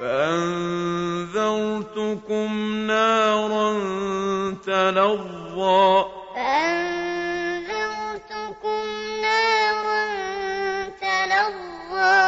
فأنذرتكم نارا تلظى. فأنذرتكم نارا تلظى.